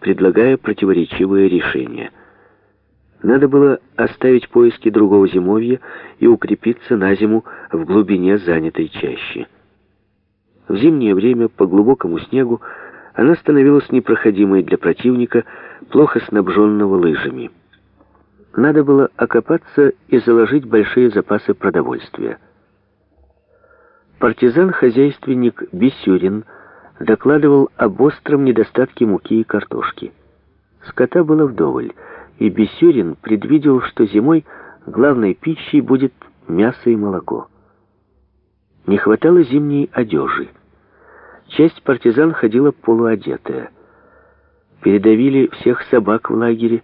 предлагая противоречивые решения. Надо было оставить поиски другого зимовья и укрепиться на зиму в глубине занятой чащи. В зимнее время по глубокому снегу она становилась непроходимой для противника, плохо снабженного лыжами. Надо было окопаться и заложить большие запасы продовольствия. Партизан-хозяйственник Бесюрин докладывал об остром недостатке муки и картошки. Скота было вдоволь, и Бесюрин предвидел, что зимой главной пищей будет мясо и молоко. Не хватало зимней одежи. Часть партизан ходила полуодетая. Передавили всех собак в лагере,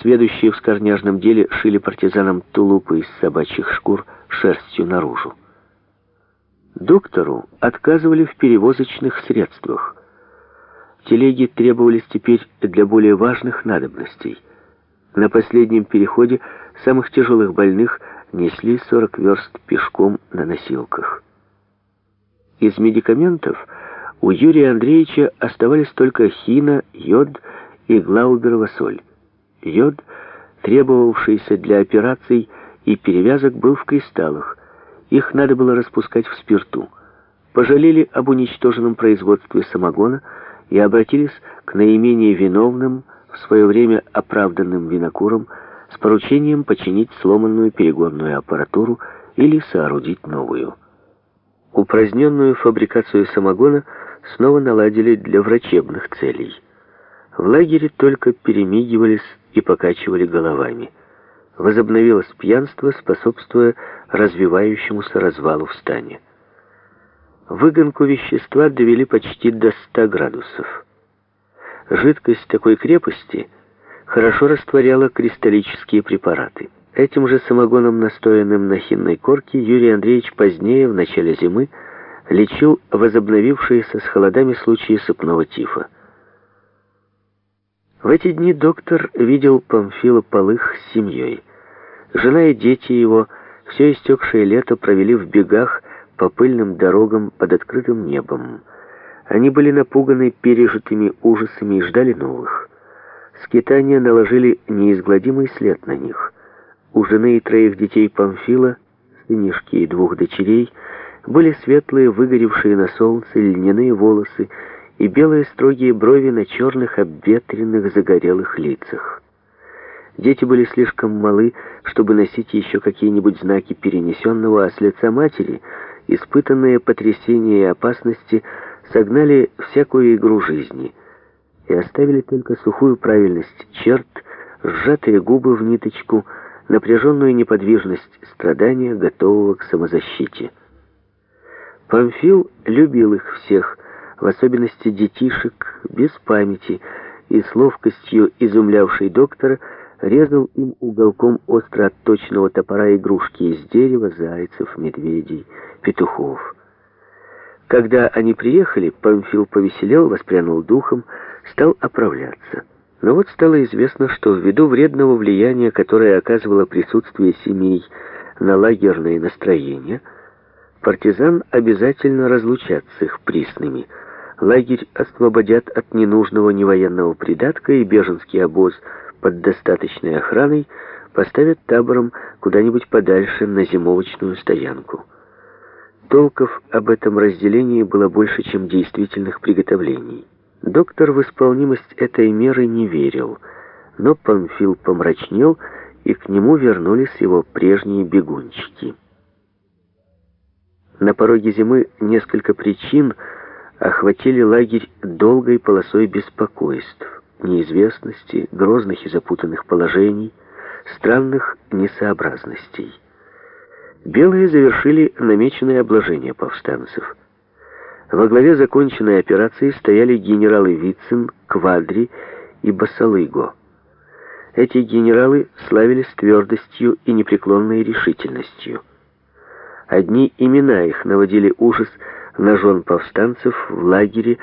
сведущие в скорняжном деле шили партизанам тулупы из собачьих шкур шерстью наружу. Доктору отказывали в перевозочных средствах. Телеги требовались теперь для более важных надобностей. На последнем переходе самых тяжелых больных несли 40 верст пешком на носилках. Из медикаментов у Юрия Андреевича оставались только хина, йод и глауберова соль. Йод, требовавшийся для операций и перевязок, был в кристаллах. Их надо было распускать в спирту. Пожалели об уничтоженном производстве самогона и обратились к наименее виновным, в свое время оправданным винокурам, с поручением починить сломанную перегонную аппаратуру или соорудить новую. Упраздненную фабрикацию самогона снова наладили для врачебных целей. В лагере только перемигивались и покачивали головами. Возобновилось пьянство, способствуя развивающемуся развалу в стане. Выгонку вещества довели почти до 100 градусов. Жидкость такой крепости хорошо растворяла кристаллические препараты. Этим же самогоном, настоянным на хинной корке, Юрий Андреевич позднее, в начале зимы, лечил возобновившиеся с холодами случаи сыпного тифа. В эти дни доктор видел Памфила Полых с семьей. Жена и дети его все истекшее лето провели в бегах по пыльным дорогам под открытым небом. Они были напуганы пережитыми ужасами и ждали новых. Скитания наложили неизгладимый след на них. У жены и троих детей Памфила, сынишки и двух дочерей, были светлые, выгоревшие на солнце льняные волосы, и белые строгие брови на черных обветренных загорелых лицах. Дети были слишком малы, чтобы носить еще какие-нибудь знаки перенесенного, а с лица матери испытанные потрясения и опасности согнали всякую игру жизни и оставили только сухую правильность черт, сжатые губы в ниточку, напряженную неподвижность страдания, готового к самозащите. Памфил любил их всех, в особенности детишек, без памяти, и с ловкостью изумлявшей доктора, резал им уголком остро отточенного топора игрушки из дерева, зайцев, медведей, петухов. Когда они приехали, Памфил повеселел, воспрянул духом, стал оправляться. Но вот стало известно, что ввиду вредного влияния, которое оказывало присутствие семей на лагерное настроение, партизан обязательно разлучат с их присными – лагерь освободят от ненужного невоенного придатка, и беженский обоз под достаточной охраной поставят табором куда-нибудь подальше на зимовочную стоянку. Толков об этом разделении было больше, чем действительных приготовлений. Доктор в исполнимость этой меры не верил, но Памфил помрачнел, и к нему вернулись его прежние бегунчики. На пороге зимы несколько причин – охватили лагерь долгой полосой беспокойств, неизвестности, грозных и запутанных положений, странных несообразностей. Белые завершили намеченное обложение повстанцев. Во главе законченной операции стояли генералы Вицин, Квадри и Басалыго. Эти генералы славились твердостью и непреклонной решительностью. Одни имена их наводили ужас на жен повстанцев в лагере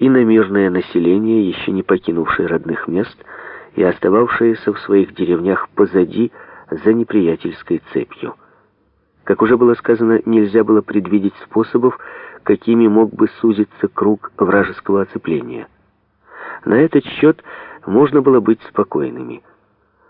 и на мирное население, еще не покинувшее родных мест и остававшееся в своих деревнях позади за неприятельской цепью. Как уже было сказано, нельзя было предвидеть способов, какими мог бы сузиться круг вражеского оцепления. На этот счет можно было быть спокойными –